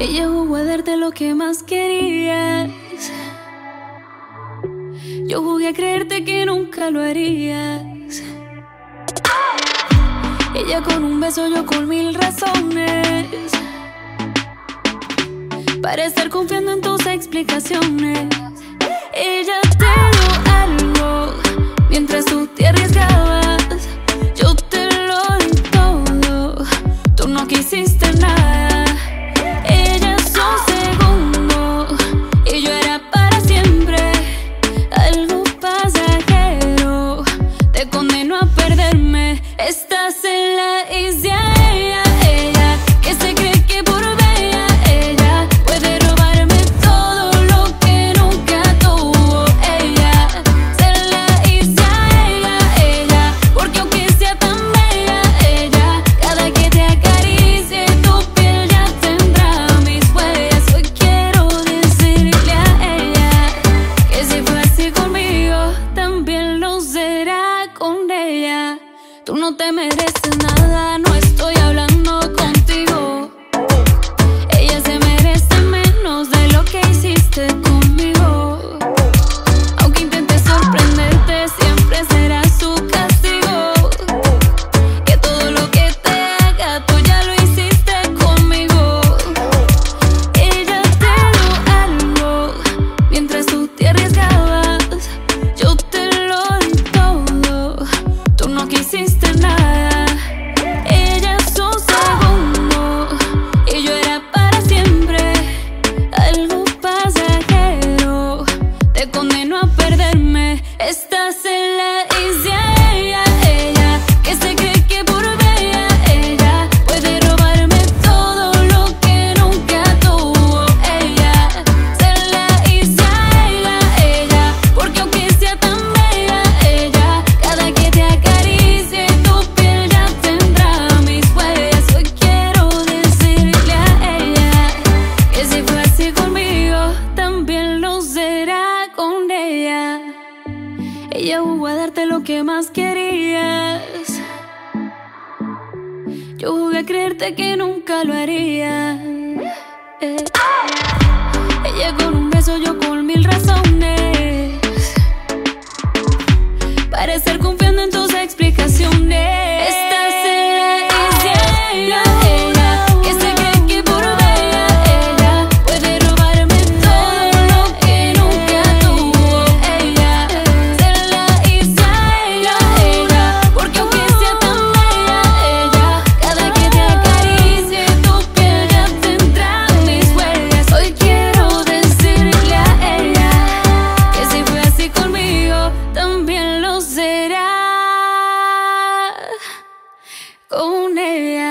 Ella jugó a darte lo que más querías. Yo jugué a creerte que nunca lo harías. Ella con un beso, yo con mil razones. Para estar confiando en tus explicaciones. Ella te dio algo mientras tú te arriesgabas. Yo te lo di todo, tú no quisiste nada. crazy. no te mereces nada. Ella hubo a darte lo que más querías. Yo jugué a creerte que nunca lo haría. Eh. Go yeah.